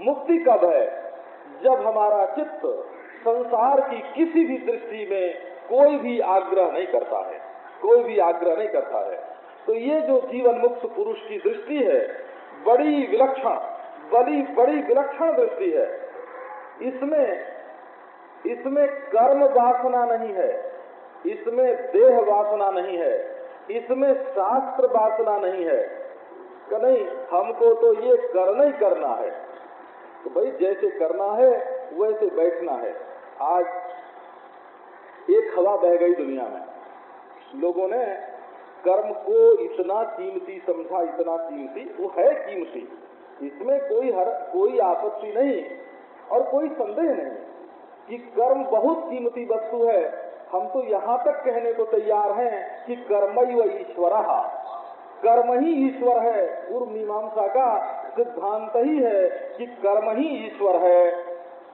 मुक्ति कब है? जब हमारा चित्त संसार की किसी भी दृष्टि में कोई भी आग्रह नहीं करता है, कोई भी आग्रह नहीं करता है। तो ये जो जीवन मुक्त पुरुष की दृष्टि है, बड़ी विलक्षण, बड़ी बड़ी विलक्षण दृष्टि है। इसमें इसमें कर्म वासना नहीं है, इसमें देह वासना नहीं है, इसमें शास्त्र वासना नहीं है। नहीं, हमको तो ये करना ही करना है। तो भाई जैसे करना है, वैसे बैठना है। आज एक हवा बह गई दुनिया में। लोगों ने कर्म को इतना कीमती समझा, इतना कीमती, वो है कीमती। इसमें कोई हर, कोई आपत्ति नहीं और कोई संदेह नहीं कि कर्म बहुत कीमती वस्तु है। हम तो यहाँ तक कहने को तैयार हैं कि कर्म ही व ईश्वर। कर्म ही ईश्वर है पूर्व मीमांसा का सिद्धांत ही है कि कर्म ही ईश्वर है।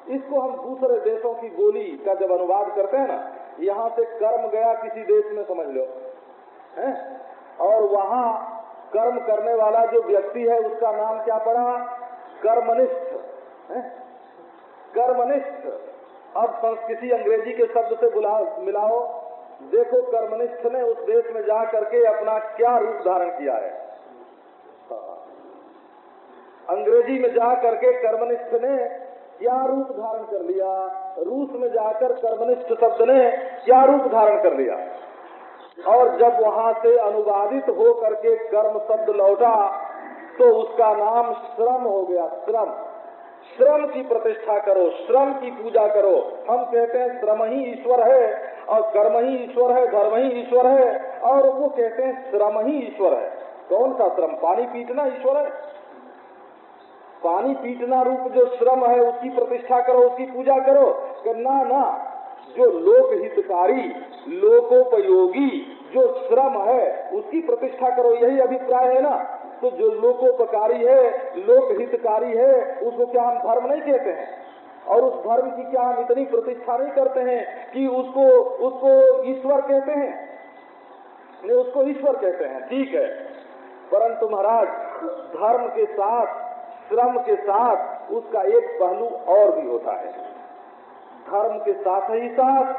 इसको हम दूसरे देशों की बोली का जब अनुवाद करते हैं ना, यहाँ से कर्म गया किसी देश में, समझ लो। है? और वहाँ कर्म करने वाला जो व्यक्ति है, उसका नाम क्या पड़ा? कर्मनिष्ठ। है? कर्मनिष्ठ। अब संस्कृति अंग्रेज़ी के शब्द से बुलाओ मिलाओ। देखो, कर्मनिष्ठ ने उस देश में जा करके अपना क्या रूप धारण किया है। अंग्रेज़ी में जा करके कर्मनिष्ठ ने क्या रूप धारण कर लिया? रूस में जाकर कर्मनिष्ठ शब्द ने क्या रूप धारण कर लिया? और जब वहाँ से अनुवादित हो करके कर्म शब्द लौटा तो उसका नाम श्रम हो गया, श्रम। श्रम की प्रतिष्ठा करो, श्रम की पूजा करो। हम कहते हैं, श्रम ही ईश्वर है, और कर्म ही ईश्वर है, धर्म ही ईश्वर है। और वो कहते हैं, श्रम ही ईश्वर है। कौन सा श्रम? पानी पीटना ईश्वर है? पानी पीटना रूप जो श्रम है उसकी प्रतिष्ठा करो उसकी पूजा करो। ना ना, जो लोक हितकारी लोकोपयोगी, जो श्रम है उसकी प्रतिष्ठा करो, यही अभिप्राय है ना। तो जो लोकोपकारी है लोक हितकारी है, उसको क्या हम धर्म नहीं कहते हैं? और उस धर्म की क्या हम इतनी प्रतिष्ठा नहीं करते हैं कि उसको उसको ईश्वर कहते हैं? नहीं, उसको ईश्वर कहते हैं, ठीक है। परंतु महाराज, धर्म के साथ श्रम के साथ उसका एक पहलू और भी होता है। धर्म के साथ ही साथ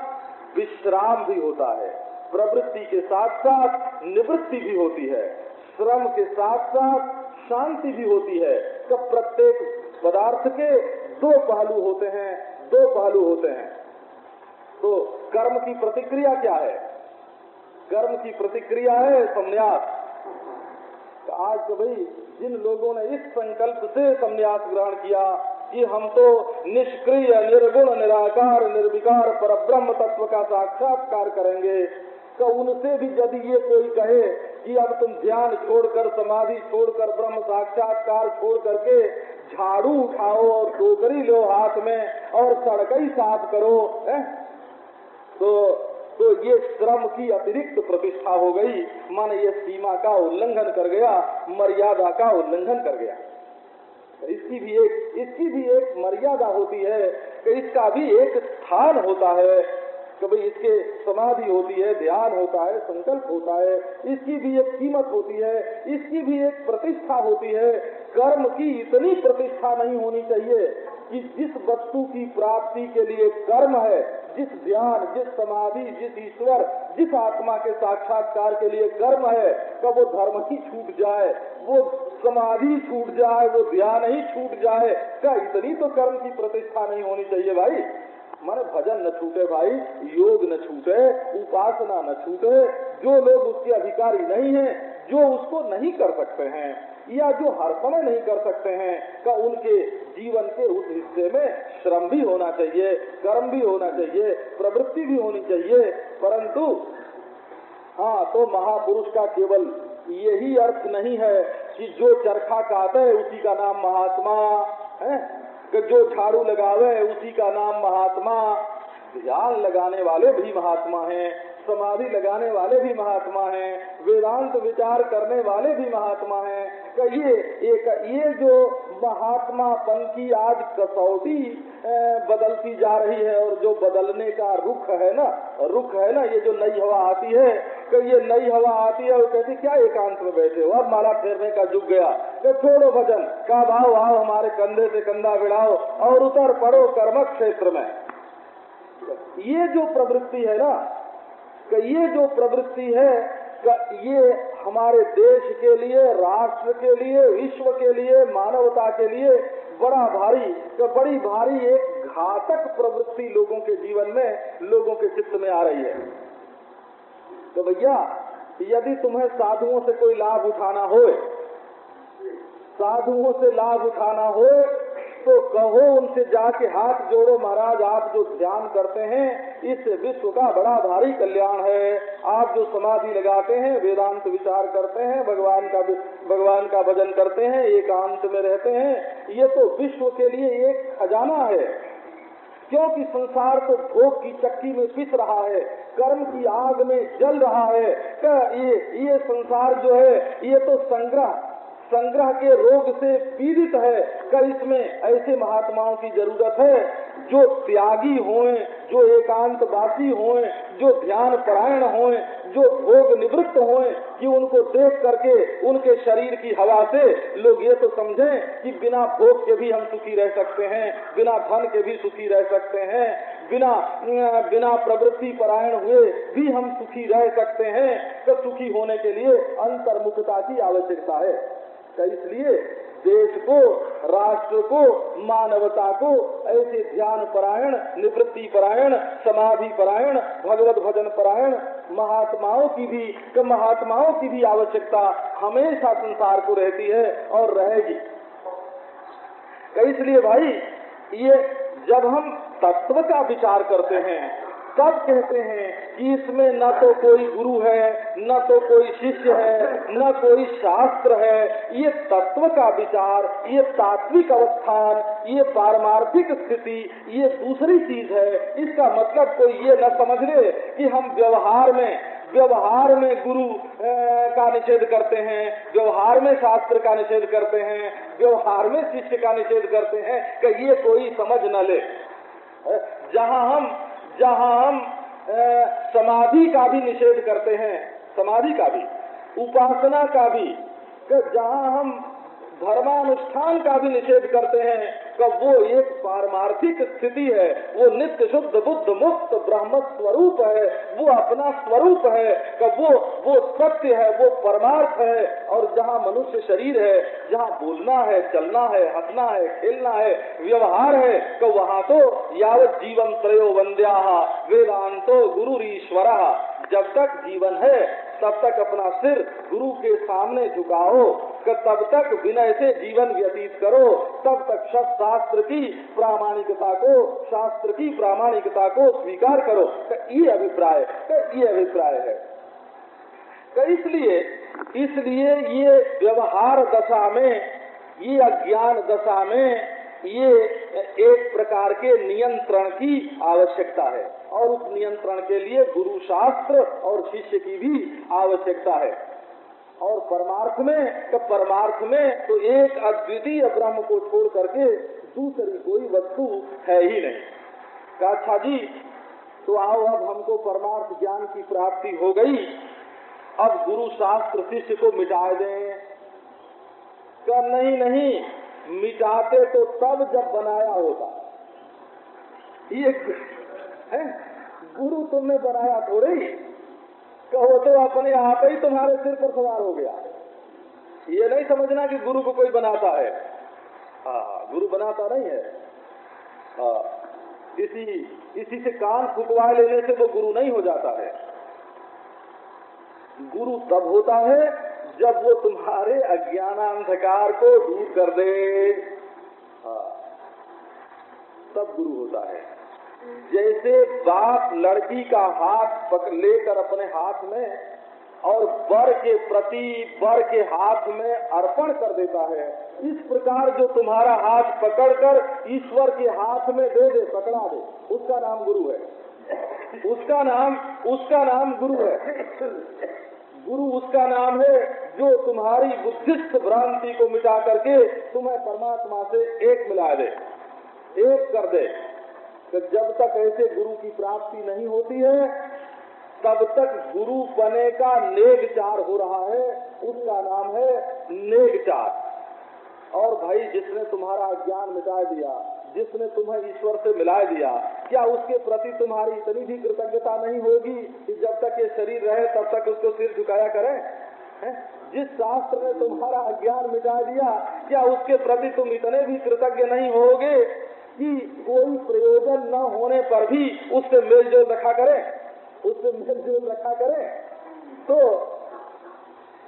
विश्राम भी होता है। प्रवृत्ति के साथ साथ निवृत्ति भी होती है। श्रम के साथ साथ शांति भी होती है। तो प्रत्येक पदार्थ के दो पहलू होते हैं, दो पहलू होते हैं। तो कर्म की प्रतिक्रिया क्या है? कर्म की प्रतिक्रिया है संन्यास। आज तो भाई जिन लोगों ने इस संकल्प से संन्यास ग्रहण किया कि हम तो निष्क्रिय, निर्गुण, निराकार, निर्विकार पर ब्रह्म तत्व का साक्षात्कार करेंगे तो उनसे भी यदि ये कोई कहे कि अब तुम ध्यान छोड़कर, समाधि छोड़कर, ब्रह्म साक्षात्कार छोड़ करके झाड़ू उठाओ और टोकरी लो हाथ में और सड़क ही साफ़ करो, है? तो तो ये श्रम की अतिरिक्त प्रतिष्ठा हो गई। माने ये सीमा का उल्लंघन कर गया, मर्यादा का उल्लंघन कर गया। इसकी भी एक, इसकी भी एक मर्यादा होती है कि इसका भी एक स्थान होता है कि भाई इसके समाधि होती है, ध्यान होता है, संकल्प होता है। इसकी भी एक कीमत होती है, इसकी भी एक प्रतिष्ठा होती है। कर्म की इतनी प्रतिष्ठा नहीं होनी चाहिए कि जिस वस्तु की प्राप्ति के लिए कर्म है, जिस ध्यान, जिस समाधि, जिस ईश्वर, जिस आत्मा के साक्षात्कार के लिए कर्म है का वो धर्म ही छूट जाए, वो समाधि छूट जाए, वो ध्यान ही छूट जाए। क्या इतनी तो कर्म की प्रतिष्ठा नहीं होनी चाहिए भाई? माने भजन न छूटे भाई, योग न छूटे, उपासना न छूटे, जो लोग उसके अधिकारी नहीं है, जो उसको नहीं कर सकते हैं या जो हर समय नहीं कर सकते हैं, का उनके जीवन के उस हिस्से में श्रम भी होना चाहिए, कर्म भी होना चाहिए, प्रवृत्ति भी होनी चाहिए। परंतु हाँ तो महापुरुष का केवल यही अर्थ नहीं है कि जो चरखा काटे उसी का नाम महात्मा है, कि जो झाड़ू लगावे उसी का नाम महात्मा। ध्यान लगाने वाले भी महात्मा हैं। समाधि लगाने वाले भी महात्मा हैं, वेदांत विचार करने वाले भी महात्मा हैं। कि ये एक ये जो महात्मापन की आज कसौटी बदलती जा रही है और जो बदलने का रुख है ना, रुख है ना, ये जो नई हवा आती है कि ये नई हवा आती है वो कहती, क्या एकांत में बैठे हो? अब माला फेरने का जुग गया। छोड़ो भजन, का भाव आओ हमारे कंधे से कंधा बिड़ाओ और उतर पड़ो कर्मक क्षेत्र में। ये जो प्रवृत्ति है ना कि ये जो प्रवृत्ति है ये हमारे देश के लिए, राष्ट्र के लिए, विश्व के लिए, मानवता के लिए बड़ा भारी बड़ी भारी एक घातक प्रवृत्ति लोगों के जीवन में, लोगों के चित्त में आ रही है। तो भैया, यदि तुम्हें साधुओं से कोई लाभ उठाना हो साधुओं से लाभ उठाना हो तो कहो उनसे जाके हाथ जोड़ो महाराज, आप जो ध्यान करते हैं, इस विश्व का बड़ा भारी कल्याण है। आप जो समाधि लगाते हैं, वेदांत विचार करते हैं, भगवान का भगवान का भजन करते हैं, एकांत में रहते हैं, ये तो विश्व के लिए एक खजाना है। क्योंकि संसार तो भोग की चक्की में पिस रहा है, कर्म की आग में जल रहा है ये ये संसार जो है, ये तो संग्रह संग्रह के रोग से पीड़ित है, कर इसमें ऐसे महात्माओं की ज़रूरत है, जो त्यागी हों जो एकांतवासी हों जो ध्यान परायण हों जो भोग निवृत्त हों कि उनको देख करके उनके शरीर की हवा से लोग ये तो समझें कि बिना भोग के भी हम सुखी रह सकते हैं, बिना धन के भी सुखी रह सकते हैं, बिना बिना प्रवृत्ति परायण हुए भी हम सुखी रह सकते हैं। तो सुखी होने के लिए अंतर्मुखता की आवश्यकता है। तो इसलिए देश को, राष्ट्र को, मानवता को ऐसे ध्यान परायण, निवृत्ति परायण, समाधि परायण, भगवत भजन परायण, महात्माओं की भी, महात्माओं की भी आवश्यकता हमेशा संसार को रहती है और रहेगी। इसलिए भाई, ये जब हम तत्व का विचार करते हैं सब कहते हैं कि इसमें न तो कोई गुरु है, न तो कोई शिष्य है, न कोई शास्त्र है। ये तत्व का विचार, ये तात्विक अवस्थान, ये पारमार्थिक स्थिति, ये दूसरी चीज़ है। इसका मतलब कोई ये न समझ ले कि हम व्यवहार में व्यवहार में गुरु का निषेध करते हैं, व्यवहार में शास्त्र का निषेध करते हैं, व्यवहार में शिष्य का निषेध करते हैं, कि ये कोई समझ न ले। जहाँ हम जहाँ हम समाधि का भी निषेध करते हैं, समाधि का भी, उपासना का भी, जहाँ हम धर्मानुष्ठान का भी निषेध करते हैं कब वो एक पारमार्थिक स्थिति है, वो नित्य शुद्ध, बुद्ध मुक्त, ब्रह्म स्वरूप है, वो अपना स्वरूप है कब वो वो सत्य है, वो परमार्थ है। और जहाँ मनुष्य शरीर है, जहाँ बोलना है, चलना है, हंसना है, खेलना है, व्यवहार है कब वहाँ तो यावत जीवन त्रयो वंद्या वेदांतो गुरु ईश्वर जब तक जीवन है, तब तक अपना सिर गुरु के सामने झुकाओ तब तक विनय से जीवन व्यतीत करो। तब तक शास्त्र की प्रामाणिकता को, शास्त्र की प्रामाणिकता को स्वीकार करो। ये अभिप्राय ये अभिप्राय है। इसलिए इसलिए ये व्यवहार दशा में, ये अज्ञान दशा में, ये एक प्रकार के नियंत्रण की आवश्यकता है। और उस नियंत्रण के लिए गुरु शास्त्र और शिष्य की भी आवश्यकता है। और परमार्थ में तो परमार्थ में तो एक अद्वितीय ब्रह्म को छोड़ करके दूसरी कोई वस्तु है ही नहीं। अच्छा जी तो आओ अब हमको परमार्थ ज्ञान की प्राप्ति हो गई। अब गुरु शास्त्र शिष्य को मिटा दें। क्या नहीं नहीं, मिटाते तो तब जब बनाया होता। ये है? गुरु तुमने बनाया थोड़े। ही कहो तो अपने आप ही तुम्हारे सिर पर सवार हो गया। ये नहीं समझना कि गुरु को कोई बनाता है। हाँ गुरु बनाता नहीं है। हाँ इसी इसी से कान फुकवा लेने से वो गुरु नहीं हो जाता है। गुरु तब होता है जब वो तुम्हारे अज्ञान अंधकार को दूर कर दे। हाँ तब गुरु होता है। जैसे बाप लड़की का हाथ लेकर अपने हाथ में और बर के प्रति बर के हाथ में अर्पण कर देता है। इस प्रकार जो तुम्हारा हाथ पकड़कर ईश्वर के हाथ में दे दे, पकड़ा दे, उसका नाम गुरु है। उसका नाम उसका नाम गुरु है। गुरु उसका नाम है जो तुम्हारी बुद्धिस्थ भ्रांति को मिटा करके तुम्हें परमात्मा से एक मिला दे, एक कर दे। कि जब तक ऐसे गुरु की प्राप्ति नहीं होती है, तब तक गुरु बने का नेगचार हो रहा है। उसका नाम है नेगचार। और भाई, जिसने तुम्हारा ज्ञान मिटा दिया, जिसने तुम्हें ईश्वर से मिला दिया, क्या उसके प्रति तुम्हारी इतनी भी कृतज्ञता नहीं होगी कि जब तक ये शरीर रहे, तब तक उसको सिर झुकाया करें? है? जिस शास्त्र ने तुम्हारा अज्ञान मिटा दिया, क्या उसके प्रति तुम इतने भी कृतज्ञ नहीं होगे कि कोई प्रयोजन न होने पर भी उससे मेलजोल रखा करें। उससे मेलजोल रखा करें। तो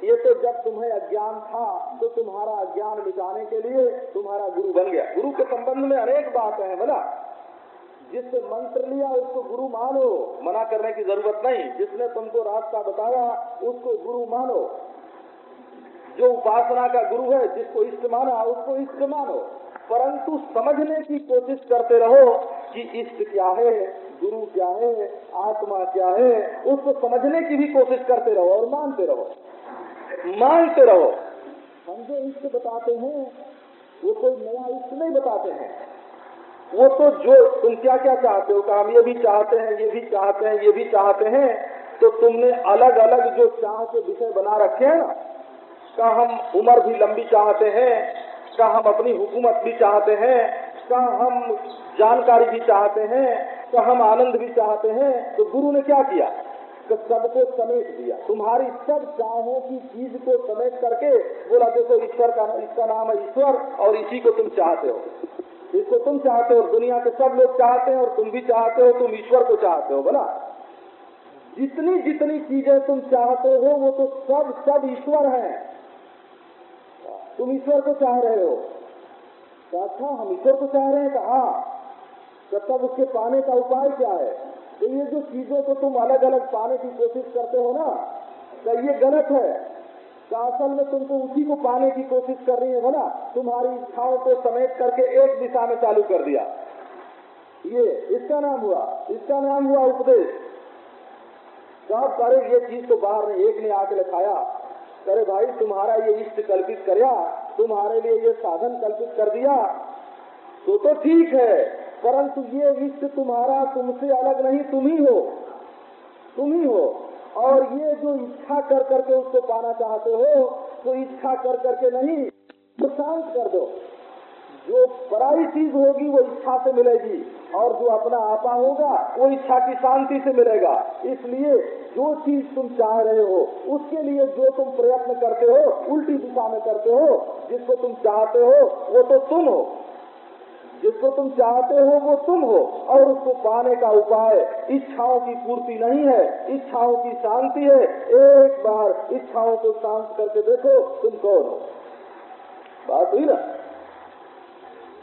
ये तो जब तुम्हें अज्ञान था तो तुम्हारा अज्ञान मिटाने के लिए तुम्हारा गुरु बन गया। गुरु के संबंध में अनेक बातें हैं, बोला। जिससे मंत्र लिया, उसको गुरु मानो। मना करने की ज़रूरत नहीं। जिसने तुमको रास्ता बताया, उसको गुरु मानो। जो उपासना का गुरु है, जिसको इष्ट माना, उसको इष्ट मानो। परंतु समझने की कोशिश करते रहो कि इष्ट क्या है, गुरु क्या है, आत्मा क्या है, उसको समझने की भी कोशिश करते रहो और मानते रहो। मानते रहो। हम जो इष्ट बताते हैं, वो कोई नया इष्ट नहीं बताते हैं। वो तो जो, तुम क्या क्या चाहते हो, काम ये भी चाहते हैं, ये भी चाहते हैं, ये भी चाहते हैं तो तुमने अलग अलग जो चाह के विषय बना रखे हैं ना का हम उम्र भी लंबी चाहते हैं, का हम अपनी हुकूमत भी चाहते हैं, का हम जानकारी भी चाहते हैं, का हम आनंद भी चाहते हैं तो गुरु ने क्या किया? सबको समेट दिया। तुम्हारी सब चाहों की चीज़ को समेट करके बोला, देखो, ईश्वर का, इसका नाम है ईश्वर और इसी को तुम चाहते हो। इसको तुम चाहते हो, दुनिया के सब लोग चाहते हैं और तुम भी चाहते हो, तुम ईश्वर को चाहते हो, बोला। जितनी जितनी चीज़ें तुम चाहते हो, वो तो सब सब ईश्वर है। तुम ईश्वर को चाह रहे हो? अच्छा हम ईश्वर को चाह रहे हैं कहा? तब उसके पाने का उपाय क्या है? तो ये जो चीज़ों को तुम अलग अलग पाने की कोशिश करते हो ना तो ये गलत है। तो असल में तुमको उसी को पाने की कोशिश कर रही है बोला तुम्हारी इच्छाओं को समेट करके एक दिशा में चालू कर दिया। ये, इसका नाम हुआ, इसका नाम हुआ उपदेश। सब करे ये चीज़ तो बाहर ने एक ने आके लिखाया। करे भाई, तुम्हारा ये इष्ट कल्पित कर तुम्हारे लिए ये साधन कल्पित कर दिया तो तो ठीक है, परंतु ये इष्ट तुम्हारा तुमसे अलग नहीं, तुम ही हो, तुम ही हो। और ये जो इच्छा कर करके उसको पाना चाहते हो तो इच्छा कर करके नहीं तो शांत कर दो। जो पराई चीज़ होगी, वो इच्छा से मिलेगी। और जो अपना आपा होगा, वो इच्छा की शांति से मिलेगा। इसलिए जो चीज़ तुम चाह रहे हो, उसके लिए जो तुम प्रयत्न करते हो, उल्टी दिशा में करते हो, जिसको तुम चाहते हो, वो तो तुम हो। जिसको तुम चाहते हो, वो तुम हो। और उसको पाने का उपाय, इच्छाओं की पूर्ति नहीं है, इच्छाओं की शांति है। एक बार इच्छाओं को शांत करके देखो, तुम कौन हो? बात हुई ना?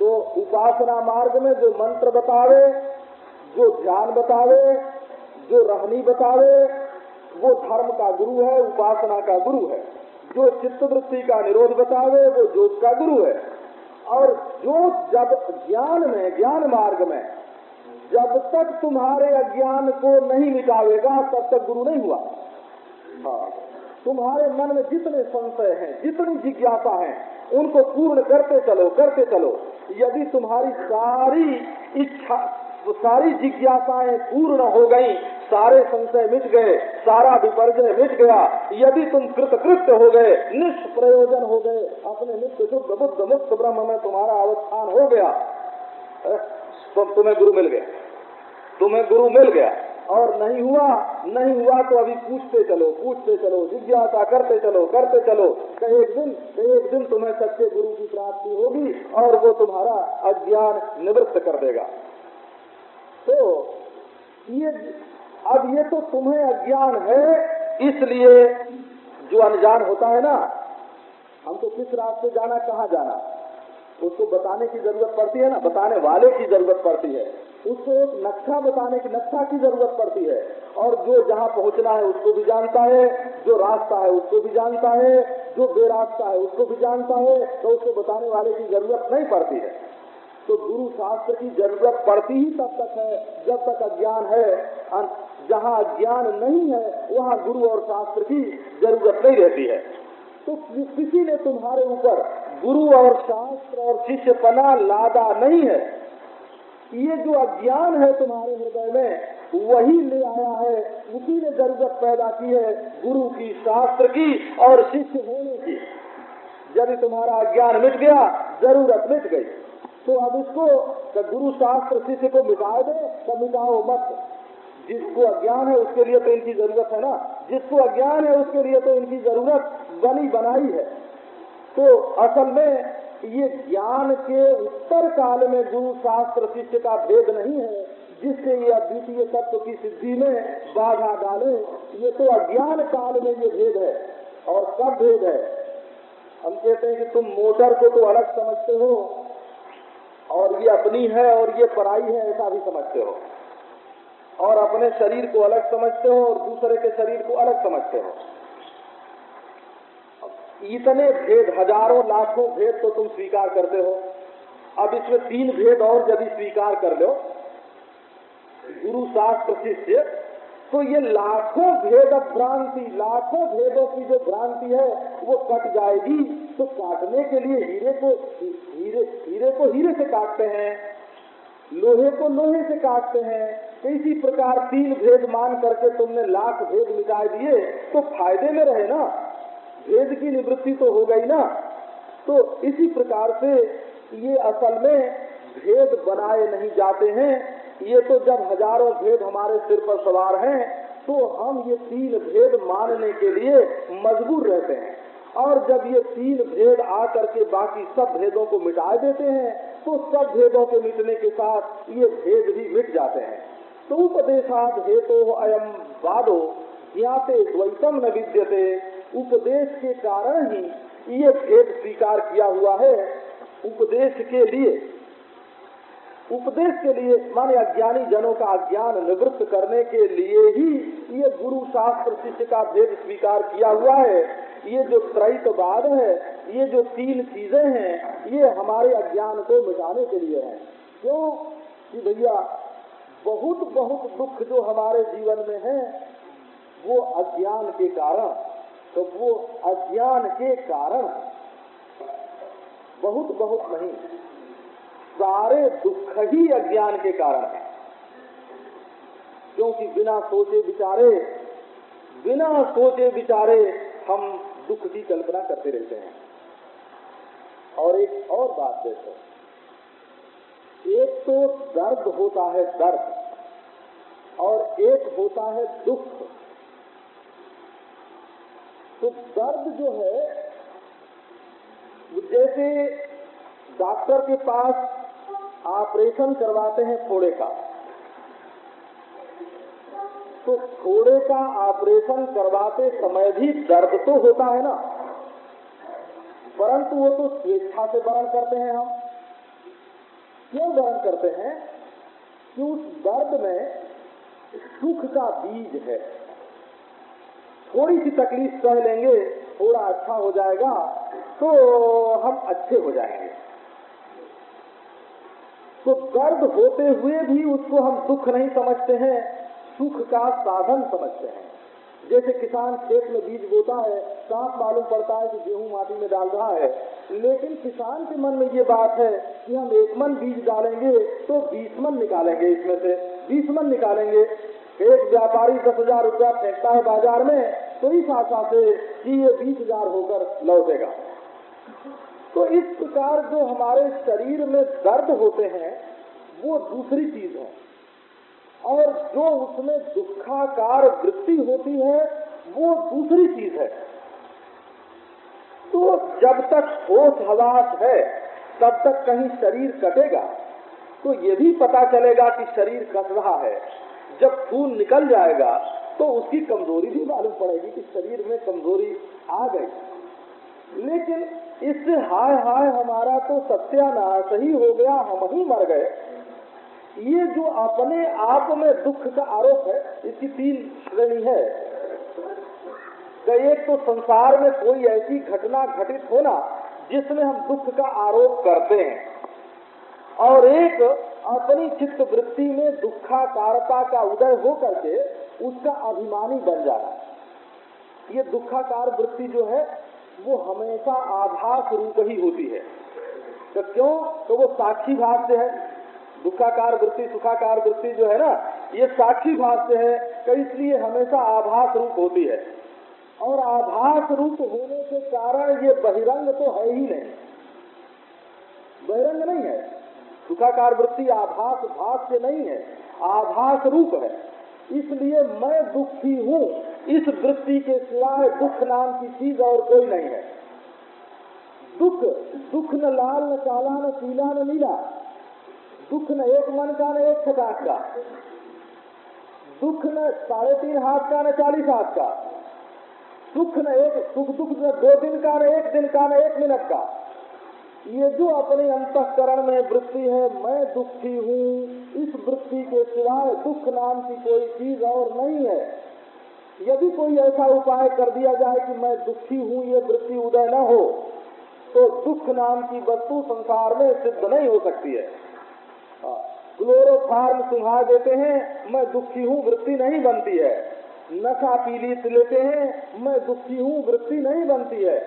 तो उपासना मार्ग में जो मंत्र बतावे, जो ध्यान बतावे, जो रहनी बतावे, वो धर्म का गुरु है, उपासना का गुरु है। जो चित्तवृत्ति का निरोध बतावे, वो जोत का गुरु है। और जो जब ज्ञान में, ज्ञान मार्ग में, जब तक तुम्हारे अज्ञान को नहीं मिटावेगा, तब तक गुरु नहीं हुआ। हाँ तुम्हारे मन में जितने संशय हैं, जितनी जिज्ञासा है, उनको पूर्ण करते चलो करते चलो। यदि तुम्हारी सारी इच्छा, सारी जिज्ञासाएँ पूर्ण हो गई, सारे संशय मिट गए, सारा विपर्जय मिट गया, यदि तुम कृतकृत्य हो गए, निष्प्रयोजन हो गए, अपने नित्य शुद्ध, बुद्ध मुक्त ब्रह्म में तुम्हारा अवस्थान हो गया तो तुम्हें गुरु मिल गया। तुम्हें गुरु मिल गया। और नहीं हुआ नहीं हुआ तो अभी पूछते चलो पूछते चलो, जिज्ञासा करते चलो करते चलो। एक दिन एक दिन तुम्हें सच्चे गुरु की प्राप्ति होगी और वो तुम्हारा अज्ञान निवृत्त कर देगा। तो ये, अब ये तो तुम्हें अज्ञान है, इसलिए जो अनजान होता है ना हमको किस रास्ते जाना, कहाँ जाना? उसको बताने की ज़रूरत पड़ती है ना, बताने वाले की ज़रूरत पड़ती है। उसको एक नक्शा बताने की नक्शा की ज़रूरत पड़ती है। और जो जहाँ पहुँचना है उसको भी जानता है, जो रास्ता है उसको भी जानता है, जो बेरास्ता है उसको भी जानता है तो उसको बताने वाले की ज़रूरत नहीं पड़ती है। तो गुरु शास्त्र की ज़रूरत पड़ती ही तब तक है, जब तक अज्ञान है। जहाँ अज्ञान नहीं है, वहाँ गुरु और शास्त्र की ज़रूरत नहीं रहती है। तो किसी ने तुम्हारे ऊपर गुरु और शास्त्र और शिष्य पना लादा नहीं है। ये जो अज्ञान है तुम्हारे हृदय में, वही ले आया है। उसी ने ज़रूरत पैदा की है गुरु की, शास्त्र की और शिष्य होने की। यदि तुम्हारा ज्ञान मिट गया, ज़रूरत मिट गई तो अब इसको तो गुरु, शास्त्र, शिष्य को मिटा दे तो मिटाओ मत। जिसको अज्ञान है, उसके लिए तो इनकी ज़रूरत है ना। जिसको अज्ञान है, उसके लिए तो इनकी ज़रूरत बनी बनाई है। तो असल में ये ज्ञान के उत्तर काल में गुरु शास्त्र शिष्य का भेद नहीं है, जिससे ये अद्वितीय तत्व की सिद्धि में बाधा डाले, ये तो अज्ञान काल में ये भेद है और कब भेद है। हम कहते हैं कि तुम मोटर को तो अलग समझते हो और ये अपनी है और ये पराई है, ऐसा भी समझते हो। और अपने शरीर को अलग समझते हो और दूसरे के शरीर को अलग समझते हो। इतने भेद, हज़ारों लाखों भेद तो तुम स्वीकार करते हो। अब इसमें तीन भेद और यदि स्वीकार कर लो, गुरु शास्त्र शिष्य तो ये लाखों भेद भ्रांति, लाखों भेदों की जो भ्रांति है, वो कट जाएगी। तो काटने के लिए हीरे को, हीरे हीरे को हीरे से काटते हैं, लोहे को लोहे से काटते हैं। तो इसी प्रकार तीन भेद मान करके तुमने लाख भेद मिटाए दिए तो फ़ायदे में रहे ना। भेद की निवृत्ति तो हो गई ना। तो इसी प्रकार से ये असल में भेद बनाए नहीं जाते हैं। ये तो जब हज़ारों भेद हमारे सिर पर सवार हैं तो हम ये तीन भेद मानने के लिए मजबूर रहते हैं। और जब ये तीन भेद आकर के बाकी सब भेदों को मिटा देते हैं तो सब भेदों के मिटने के साथ ये भेद भी मिट जाते हैं। तो उपदेशाद हेतु अयम वादो ज्ञाते द्वैतम न विद्यते। उपदेश के कारण ही ये भेद स्वीकार किया हुआ है। उपदेश के लिए। उपदेश के लिए माने अज्ञानी जनों का अज्ञान निवृत्त करने के लिए ही ये गुरु शास्त्र शिष्य का भेद स्वीकार किया हुआ है। ये जो त्रैतवाद है, ये जो तीन चीज़ें हैं, ये हमारे अज्ञान को मिटाने के लिए है। क्यों? कि भैया बहुत बहुत दुख जो हमारे जीवन में है, वो अज्ञान के कारण। तो वो अज्ञान के कारण बहुत बहुत नहीं, सारे दुख ही अज्ञान के कारण है। क्योंकि बिना सोचे विचारे, बिना सोचे विचारे हम दुख की कल्पना करते रहते हैं। और एक और बात देखो, एक तो दर्द होता है दर्द और एक होता है दुख। तो दर्द जो है जैसे डॉक्टर के पास ऑपरेशन करवाते हैं फोड़े का तो फोड़े का ऑपरेशन करवाते समय भी दर्द तो होता है ना। परंतु वो तो स्वेच्छा से वर्ण करते हैं हम। क्यों वर्ण करते हैं? कि उस दर्द में सुख का बीज है। थोड़ी सी तकलीफ़ सह लेंगे, थोड़ा अच्छा हो जाएगा तो हम अच्छे हो जाएँगे। तो दर्द होते हुए भी उसको हम दुख नहीं समझते हैं, सुख का साधन समझते हैं। जैसे किसान खेत में बीज बोता है साफ़ मालूम पड़ता है कि गेहूँ माटी में डाल रहा है, लेकिन किसान के मन में ये बात है कि हम एक मन बीज डालेंगे तो बीस मन निकालेंगे इसमें से, बीस मन निकालेंगे। एक व्यापारी दस हज़ार रूपया फेंकता है बाज़ार में इस आशा से कि ये बीस हज़ार होकर लौटेगा। तो इस प्रकार जो हमारे शरीर में दर्द होते हैं, वो दूसरी चीज़ है। और जो उसमें दुखाकार वृत्ति होती है, वो दूसरी चीज़ है। तो जब तक होश हवास है, तब तक कहीं शरीर कटेगा। तो ये भी पता चलेगा कि शरीर कट रहा है। जब खून निकल जाएगा तो उसकी कमज़ोरी भी मालूम पड़ेगी कि शरीर में कमज़ोरी आ गई। लेकिन इससे हाय हाय हमारा तो सत्यानाश ही हो गया, हम ही मर गए। ये जो अपने आप में दुख का आरोप है, इसकी तीन श्रेणी है। एक तो संसार में कोई ऐसी घटना घटित होना जिसमें हम दुख का आरोप करते हैं, और एक अपनी चित्त वृत्ति में दुखाकारता का उदय हो करके उसका अभिमानी बन जाना। ये दुखाकार वृत्ति जो है, वो हमेशा आभास रूप ही होती है। तो क्यों? तो वो साक्षी भाव से है। दुखाकार वृत्ति, सुखाकार वृत्ति जो है ना, ये साक्षी भाव से है कि इसलिए हमेशा आभास रूप होती है। और आभास रूप होने के कारण ये बहिरंग तो है ही नहीं। बहिरंग नहीं है। सुखाकार वृत्ति आभास भास से नहीं है, आभास रूप है। इसलिए मैं दुखी हूँ। इस वृत्ति के सिवाय दुख नाम की चीज़ और कोई नहीं है। दुख दुख न लाल, न काला, न पीला, न नीला। दुख न एक मन का, न एक छटाक का। दुख न साढ़े तीन हाथ का, न चालीस हाथ का। सुख न एक सुख, दुख न दो दिन का, न एक दिन का, न एक मिनट का। ये जो अपने अंतकरण में वृत्ति है, मैं दुखी हूँ। इस वृत्ति के सिवाय दुख नाम की कोई चीज़ और नहीं है। यदि कोई ऐसा उपाय कर दिया जाए कि मैं दुखी हूँ, ये वृत्ति उदय न हो तो दुख नाम की वस्तु संसार में सिद्ध नहीं हो सकती है। क्लोरोफार्म सुहा देते हैं, मैं दुखी हूँ, वृत्ति नहीं बनती है। नशा पीली लेते हैं, मैं दुखी हूँ, वृत्ति नहीं बनती है।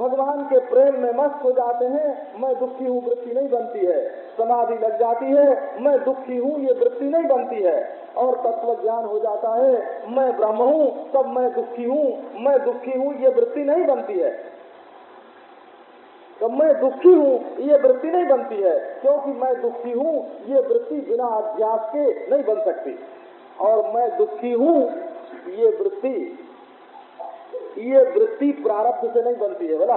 भगवान के प्रेम में मस्त हो जाते हैं, मैं दुखी हूँ, वृत्ति नहीं बनती है। समाधि लग जाती है, मैं दुखी हूँ, ये वृत्ति नहीं बनती है। और तत्व ज्ञान हो जाता है, मैं ब्रह्म हूँ, तब मैं दुखी हूँ, मैं दुखी हूँ, ये वृत्ति नहीं बनती है। तो मैं दुखी हूँ, ये वृत्ति नहीं बनती है। क्योंकि मैं दुखी हूँ, ये वृत्ति बिना अभ्यास के नहीं बन सकती। और मैं दुखी हूँ, ये वृत्ति ये वृत्ति प्रारब्ध से नहीं बनती है, बोला।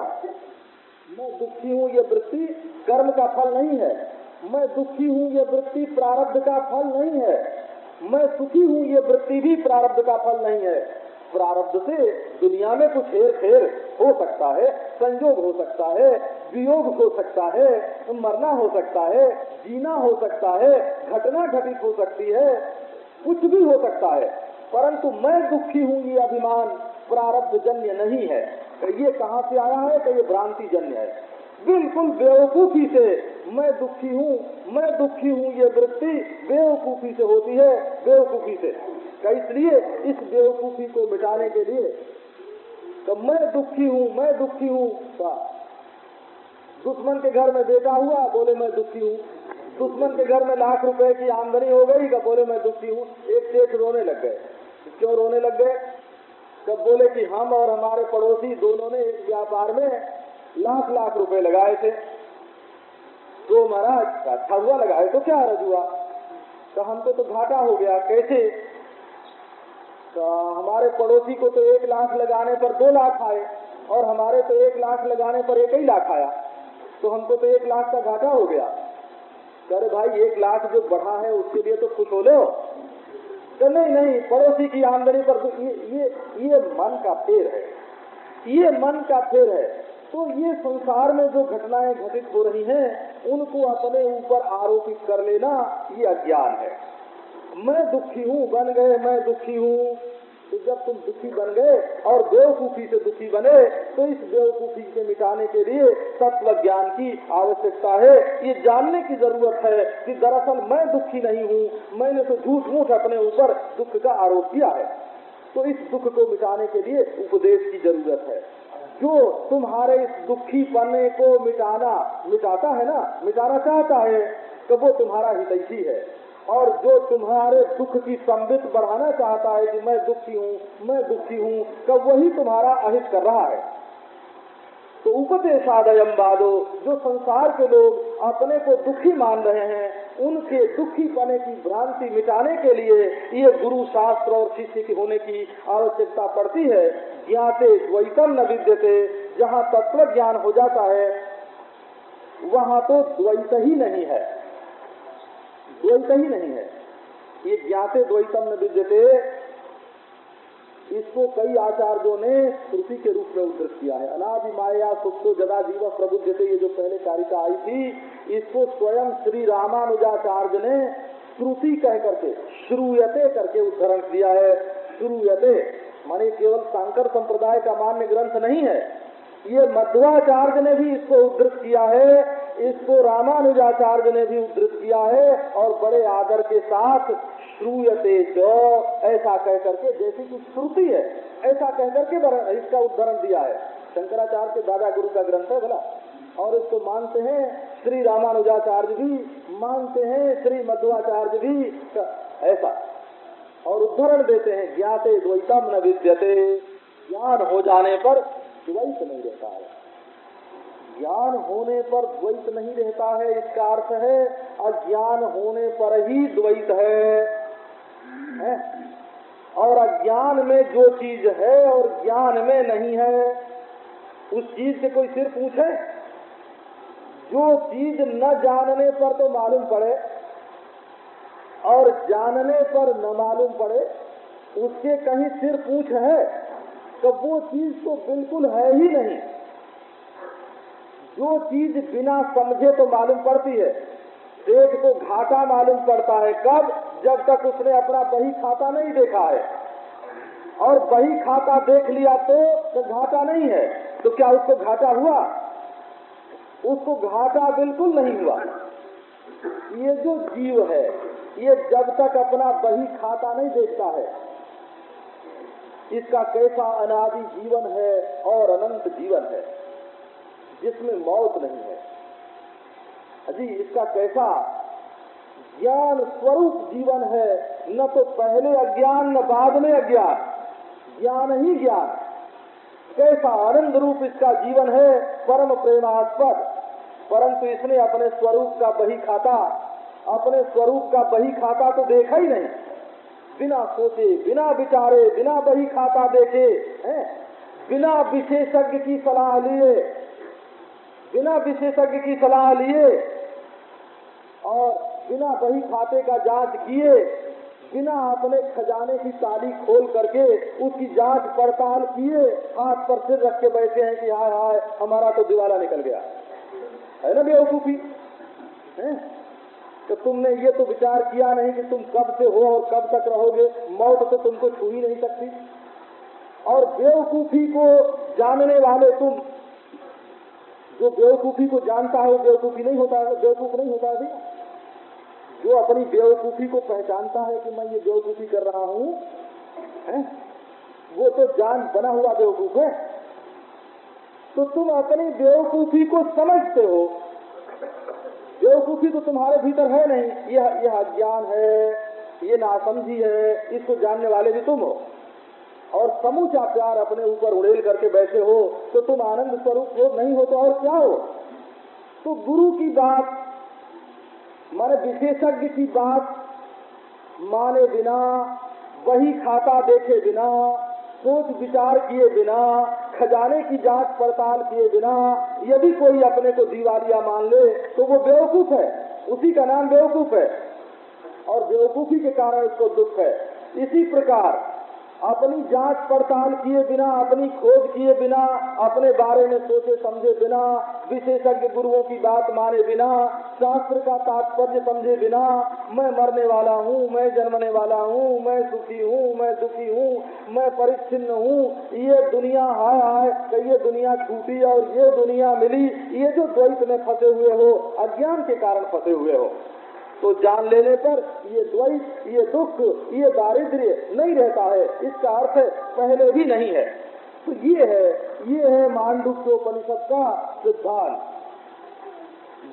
मैं दुखी हूँ, ये वृत्ति कर्म का फल नहीं है। मैं दुखी हूँ, ये वृत्ति प्रारब्ध का फल नहीं है। मैं सुखी हूँ, ये वृत्ति भी प्रारब्ध का फल नहीं है। प्रारब्ध से दुनिया में कुछ हेर फेर हो सकता है, संयोग हो सकता है, वियोग हो सकता है, मरना हो सकता है, जीना हो सकता है, घटना घटित हो सकती है, कुछ भी हो सकता है। परंतु मैं दुखी हूँ, ये अभिमान। प्रारब्ध जन्य नहीं है। तो ये कहाँ से आया है? तो ये भ्रांति जन्य है। बिल्कुल बेवकूफ़ी से मैं दुखी हूँ, मैं दुखी हूँ ये वृत्ति बेवकूफ़ी से होती है, बेवकूफ़ी से। इसलिए इस बेवकूफ़ी को मिटाने के लिए तो मैं दुखी हूँ, मैं दुखी हूँ दुश्मन के घर में बेटा हुआ, बोले मैं दुखी हूँ। दुश्मन के घर में लाख रुपए की आमदनी हो गई का बोले मैं दुखी हूँ। एक सेठ रोने लग गए। क्यों रोने लग गए? तब बोले कि हम और हमारे पड़ोसी दोनों ने एक व्यापार में लाख लाख रुपए लगाए थे तो महाराज अच्छा हुआ, लगाए तो क्या रज हुआ? तो हमको तो घाटा हो गया, कैसे? तो हमारे पड़ोसी को तो एक लाख लगाने पर दो लाख आए और हमारे तो एक लाख लगाने पर एक ही लाख आया तो हमको तो एक लाख का घाटा हो गया। अरे भाई, एक लाख जो बढ़ा है, उसके लिए तो खुश हो लो तो नहीं नहीं, पड़ोसी की आमदनी पर तो ये ये ये मन का फेर है। ये मन का फेर है। तो ये संसार में जो घटनाएँ घटित हो रही हैं, उनको अपने ऊपर आरोपित कर लेना, ये अज्ञान है। मैं दुखी हूँ, बन गए, मैं दुखी हूँ। तो जब तुम दुखी बन गए और बेवकूफ़ी से दुखी बने तो इस बेवकूफ़ी से मिटाने के लिए तत्व ज्ञान की आवश्यकता है। ये जानने की ज़रूरत है कि दरअसल मैं दुखी नहीं हूँ। मैंने तो झूठ मूठ अपने ऊपर दुख का आरोप किया है। तो इस दुख को मिटाने के लिए उपदेश की ज़रूरत है। जो तुम्हारे इस दुखी पन्ने को मिटाना, मिटाता है ना, मिटाना चाहता है तो वो तुम्हारा हितैषी है। और जो तुम्हारे दुख की संबित बढ़ाना चाहता है कि मैं दुखी हूँ, मैं दुखी हूँ कब वही तुम्हारा अहित कर रहा है। तो उपदेशादयम बादो, जो संसार के लोग अपने को दुखी मान रहे हैं, उनके दुखी पने की भ्रांति मिटाने के लिए ये गुरु शास्त्र और शिष्य की होने की आवश्यकता पड़ती है। ज्ञाते द्वैतम न विद्यते, जहाँ तत्व ज्ञान हो जाता है, वहाँ तो द्वैत ही नहीं है। द्वैत ही नहीं है। ये ज्ञाते द्वैतम न विद्यते। इसको कई आचार्यों ने श्रुति के रूप में उद्धृत किया है। अनादि माया सुख जदा जीव प्रबुद्ध ये जो पहले कारिका आई थी, इसको स्वयं श्री रामानुजाचार्य ने श्रुति कह करके, श्रुयते करके उद्धरण किया है। श्रुयते, माने केवल शंकर संप्रदाय का मान्य ग्रंथ नहीं है। ये मध्वाचार्य ने भी इसको उद्धृत किया है। इसको रामानुजाचार्य ने भी उद्धृत किया है और बड़े आदर के साथ श्रूयते जो ऐसा कह करके, जैसे कि श्रुति है, ऐसा कह करके इसका उदाहरण दिया है। शंकराचार्य के दादा गुरु का ग्रंथ है बोला और इसको मानते हैं श्री रामानुजाचार्य भी, मानते हैं श्री मध्वाचार्य भी ऐसा। और उदाहरण देते हैं, ज्ञाते द्वैतम न विद्यते। ज्ञान हो जाने पर द्वैत नहीं रहता है ज्ञान होने पर द्वैत नहीं रहता है इसका अर्थ है अज्ञान होने पर ही द्वैत है, है? और अज्ञान में जो चीज़ है और ज्ञान में नहीं है उस चीज़ से कोई सिर पूछे? जो चीज़ न जानने पर तो मालूम पड़े और जानने पर न मालूम पड़े उसके कहीं सिर पूछ है तो वो चीज़ तो बिल्कुल है ही नहीं। जो चीज़ बिना समझे तो मालूम पड़ती है। एक को घाटा मालूम पड़ता है। कब? जब तक उसने अपना बही खाता नहीं देखा है। और बही खाता देख लिया तो, तो घाटा नहीं है। तो क्या उसको घाटा हुआ? उसको घाटा बिल्कुल नहीं हुआ। ये जो जीव है ये जब तक अपना बही खाता नहीं देखता है। इसका कैसा अनादि जीवन है और अनंत जीवन है। जिसमें मौत नहीं है। अजी, इसका कैसा ज्ञान स्वरूप जीवन है, न तो पहले अज्ञान, न बाद में अज्ञान। ज्ञान ही ज्ञान। कैसा आनंद रूप इसका जीवन है, परम प्रेमास्पद। परंतु इसने अपने स्वरूप का बही खाता, अपने स्वरूप का बही खाता तो देखा ही नहीं। बिना सोचे, बिना विचारे, बिना बही खाता देखे, है? बिना विशेषज्ञ की सलाह लिए बिना विशेषज्ञ की सलाह लिए और बिना बही खाते का जाँच किए, बिना अपने खजाने की ताली खोल करके उसकी जाँच पड़ताल किए, हाथ पर सिर रख के बैठे हैं कि हाय हाय, हमारा तो दिवाला निकल गया। है ना बेवकूफ़ी? तो तुमने ये तो विचार किया नहीं कि तुम कब से हो और कब तक रहोगे, मौत तो तुमको छू ही नहीं सकती। और बेवकूफ़ी को जानने वाले तुम जो बेवकूफ़ी को जानता है वो बेवकूफ़ी नहीं होता है, बेवकूफ़ नहीं होता है भैया। जो अपनी बेवकूफ़ी को पहचानता है कि मैं ये बेवकूफ़ी कर रहा हूँ वो तो जान बना हुआ बेवकूफ़ है। तो तुम अपनी बेवकूफ़ी को समझते हो। बेवकूफ़ी तो तुम्हारे भीतर है नहीं। यह यह अज्ञान है, ये नासमझी है, इसको जानने वाले भी तुम हो। और समूचा प्यार अपने ऊपर उड़ेल करके बैठे हो तो तुम आनंद स्वरूप हो, नहीं हो तो और क्या हो? तो गुरु की बात, माने विशेषज्ञ की बात माने बिना, वही खाता देखे बिना, सोच विचार किए बिना, खजाने की जाँच पड़ताल किए बिना, यदि कोई अपने को दीवालिया मान ले तो वो बेवकूफ़ है। उसी का नाम बेवकूफ़ है। और बेवकूफ़ी के कारण उसको दुख है। इसी प्रकार अपनी जाँच पड़ताल किए बिना, अपनी खोज किए बिना, अपने बारे में सोचे समझे बिना, विशेषज्ञ गुरुओं की बात माने बिना, शास्त्र का तात्पर्य समझे बिना, मैं मरने वाला हूँ, मैं जन्मने वाला हूँ, मैं सुखी हूँ, मैं दुखी हूँ, मैं परिच्छिन्न हूँ, ये दुनिया हाय हाय तो ये दुनिया छूटी और ये दुनिया मिली, ये जो द्वैत में फंसे हुए हो, अज्ञान के कारण फंसे हुए हो। तो जान लेने पर ये द्वैत, ये दुख, ये दारिद्र्य नहीं रहता है। इसका अर्थ पहले भी नहीं है। तो ये है ये है मांडुक्योपनिषद का सिद्धांत,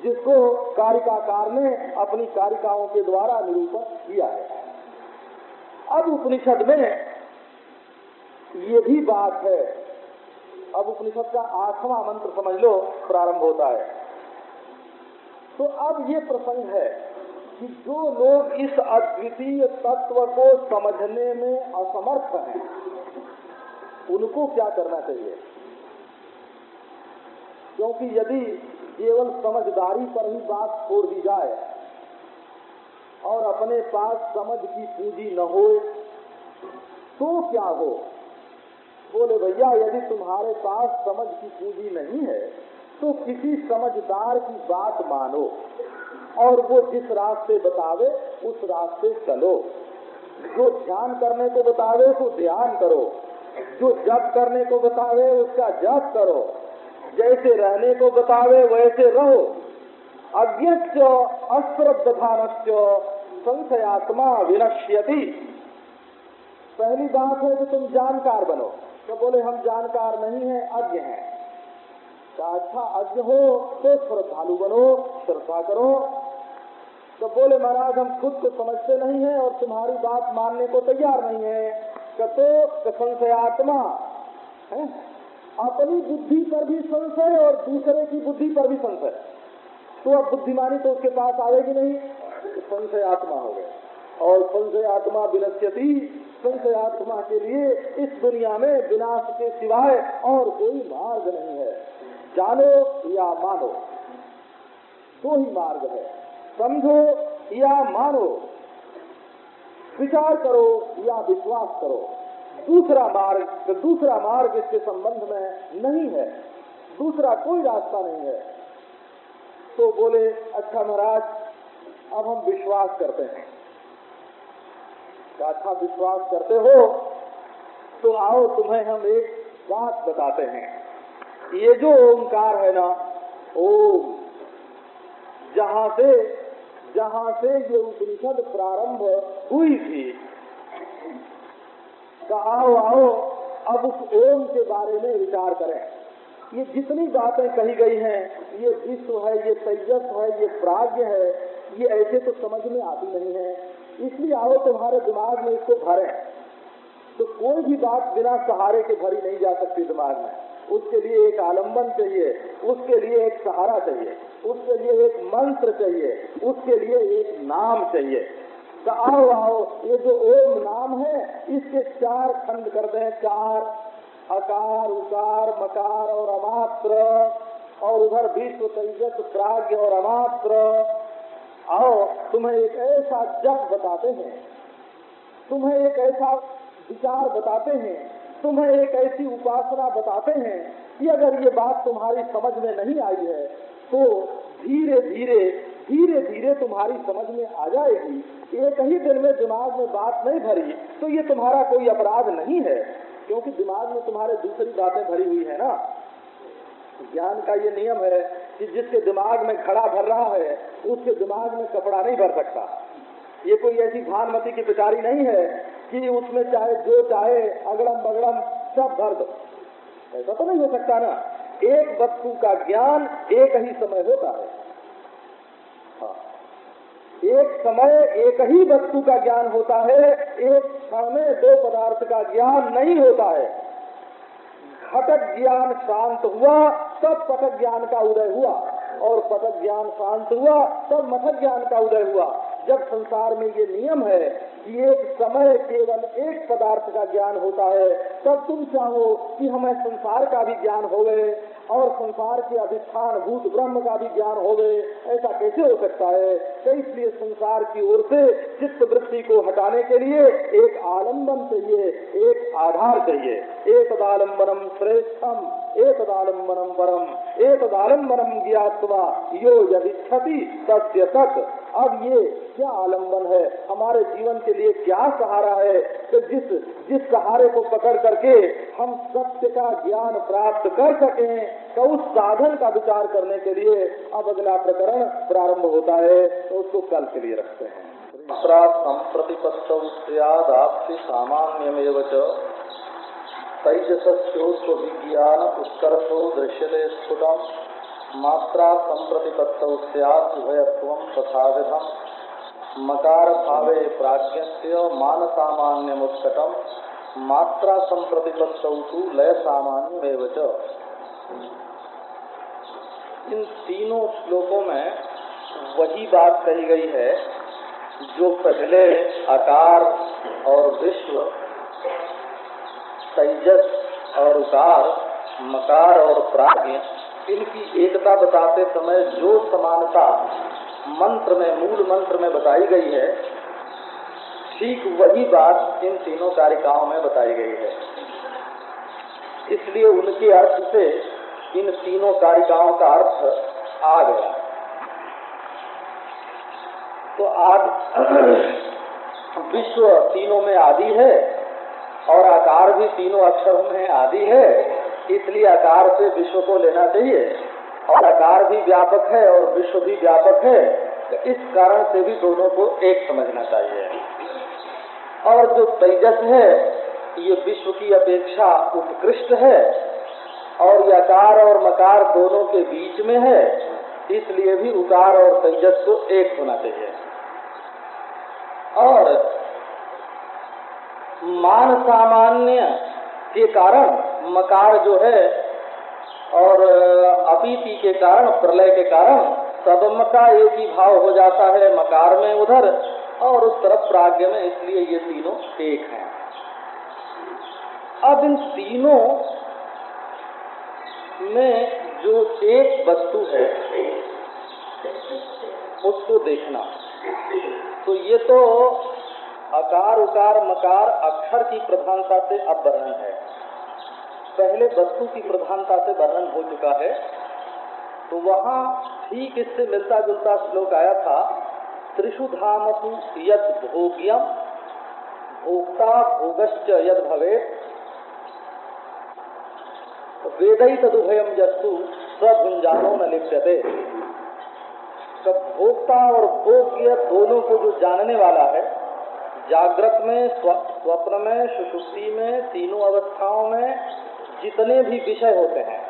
जिसको कारिकाकार ने अपनी कारिकाओं के द्वारा निरूपण किया है। अब उपनिषद में ये भी बात है। अब उपनिषद का आठवां मंत्र समझ लो, प्रारंभ होता है। तो अब ये प्रसंग है। कि जो लोग इस अद्वितीय तत्व को समझने में असमर्थ हैं, उनको क्या करना चाहिए? क्योंकि यदि केवल समझदारी पर ही बात छोड़ दी जाए और अपने पास समझ की पूंजी न हो तो क्या हो? बोले, भैया, यदि तुम्हारे पास समझ की पूंजी नहीं है तो किसी समझदार की बात मानो। और वो जिस रास्ते बतावे, उस रास्ते चलो। जो ध्यान करने को बतावे तो ध्यान करो। जो जप करने को बतावे, उसका जप करो। जैसे रहने को बतावे, वैसे रहो। अज्ञ अश्रद्धान संशयात्मा विनश्यति। पहली बात है कि तुम जानकार बनो। तो बोले, हम जानकार नहीं है, अज्ञ हैं। अच्छा अज्ञ हो तो श्रद्धालु बनो, श्रद्धा करो। तो बोले, महाराज, हम खुद को समझते नहीं है और तुम्हारी बात मानने को तैयार नहीं है। कतो संशयात्मा है? अपनी बुद्धि पर भी संशय और दूसरे की बुद्धि पर भी संशय। तो अब बुद्धिमानी तो उसके पास आएगी नहीं। संशय आत्मा हो गए और संशय आत्मा विनश्यति। संशय आत्मा के लिए इस दुनिया में विनाश के सिवाय और कोई मार्ग नहीं है। जानो या मानो, दो ही मार्ग है। समझो या मानो विचार करो या विश्वास करो। दूसरा मार्ग तो दूसरा मार्ग इसके संबंध में नहीं है। दूसरा कोई रास्ता नहीं है। तो बोले अच्छा महाराज, अब हम विश्वास करते हैं। अच्छा विश्वास करते हो तो आओ तुम्हें हम एक बात बताते हैं। ये जो ओंकार है ना, ओम, जहाँ से जहाँ से ये उपनिषद प्रारंभ हुई थी। तो आओ आओ, अब उस ओम के बारे में विचार करें। ये जितनी बातें कही गई हैं, ये विश्व है, ये तेजस है, ये प्राग्ञ है, ये ऐसे तो समझ में आती नहीं है। इसलिए आओ, तुम्हारे दिमाग में इसको भरे। तो कोई भी बात बिना सहारे के भरी नहीं जा सकती दिमाग में। उसके लिए एक आलंबन चाहिए, उसके लिए एक सहारा चाहिए, उसके लिए एक मंत्र चाहिए, उसके लिए एक नाम चाहिए। तो आओ आओ, ये जो ओम नाम है, इसके चार खंड कर दें। चार, अकार, उकार, मकार और अमात्र। और उधर विश्व तेजस प्राग्ञ और अमात्र। आओ, तुम्हें एक ऐसा जप बताते हैं। तुम्हें एक ऐसा विचार बताते हैं तुम्हें एक ऐसी उपासना बताते हैं कि अगर ये बात तुम्हारी समझ में नहीं आई है तो धीरे धीरे धीरे धीरे तुम्हारी समझ में आ जाएगी। एक ही दिन में दिमाग में बात नहीं भरी तो ये तुम्हारा कोई अपराध नहीं है। क्योंकि दिमाग में तुम्हारे दूसरी बातें भरी हुई है ना। ज्ञान का ये नियम है कि जिसके दिमाग में खड़ा भर रहा है, उसके दिमाग में कपड़ा नहीं भर सकता। ये कोई ऐसी भानमती की पिटारी नहीं है कि उसमें चाहे जो चाहे, अगड़म बगड़म, सब भर दो ऐसा तो नहीं हो सकता ना। एक वस्तु का ज्ञान एक ही समय होता है। हाँ। एक समय एक ही वस्तु का ज्ञान होता है, एक क्षण में दो पदार्थ का ज्ञान नहीं होता है। घटक ज्ञान शांत हुआ, तब पटक ज्ञान का उदय हुआ, और पटक ज्ञान शांत हुआ, तब मठक ज्ञान का उदय हुआ। जब संसार में ये नियम है कि एक समय केवल एक पदार्थ का ज्ञान होता है, तब तुम चाहो कि हमें संसार का भी ज्ञान हो गए और संसार के अधिष्ठान भूत ब्रह्म का भी ज्ञान हो गए ऐसा कैसे हो सकता है? तो इसलिए संसार की ओर से चित्त वृत्ति को हटाने के लिए एक आलंबन चाहिए, एक आधार चाहिए। एक आलम्बनम श्रेष्ठम एक आलम्बनम परम एक आलम्बनम ज्ञातवा यो यदि क्षति तस्य तक अब ये क्या आलंबन है? हमारे जीवन के लिए क्या सहारा है? कि जिस जिस सहारे को पकड़ करके हम सत्य का ज्ञान प्राप्त कर सकें तो उस साधन का विचार करने के लिए अब अगला प्रकरण प्रारंभ होता है तो उसको कल के लिए रखते हैं। प्रतिपत्ति सामान्यमेव तैजसस्योस्व विज्ञान उत्कर्षो दृश्यते स्फुटम। मात्रा संप्रतिपत्तौ स्यात् उभयत्वं तथाविधम्। मकार भावे प्राज्ञस्य मान सामान्यमुत्कटम मात्रा संप्रतिपत्तौ तु लय सामान्यमेव च। इन तीनों श्लोकों में वही बात कही गई है, जो पहले आकार और विश्व, तेजस और उकार मकार और प्राज्ञ इनकी एकता बताते समय जो समानता मंत्र में, मूल मंत्र में बताई गई है, ठीक वही बात इन तीनों कारिकाओं में बताई गई है। इसलिए उनके अर्थ से इन तीनों कारिकाओं का अर्थ आ गया। तो आज विश्व तीनों में आदि है और आकार भी तीनों अक्षरों में आदि है। इसलिए आकार से विश्व को लेना चाहिए। और आकार भी व्यापक है और विश्व भी व्यापक है तो इस कारण से भी दोनों को एक समझना चाहिए। और जो तेजस है, ये विश्व की अपेक्षा उत्कृष्ट है। और ये आकार और मकार दोनों के बीच में है, इसलिए भी उकार और तेजस को एक होना चाहिए। और मान सामान्य के कारण मकार जो है और अपीति के कारण, प्रलय के कारण सबम का एक ही भाव हो जाता है मकार में उधर और उस तरफ़ प्राग्ञ में, इसलिए ये तीनों एक हैं। अब इन तीनों में जो एक वस्तु है, उसको देखना। तो ये तो अकार, उकार, मकार, अक्षर की प्रधानता से अब वर्णन है। पहले वस्तु की प्रधानता से वर्णन हो चुका है तो वहाँ ठीक इससे मिलता जुलता श्लोक आया था त्रिशु धामसु यद भोग्यम, भोक्ता भोगश्च यद भवे वेदई तदुभयम जस्तु स्वभुंजानो न लिप्यते। तो भोक्ता और भोग्य दोनों को जो जानने वाला है, जागृत में स्वप्न में, सुषुप्ति में, तीनों अवस्थाओं में जितने भी विषय होते हैं,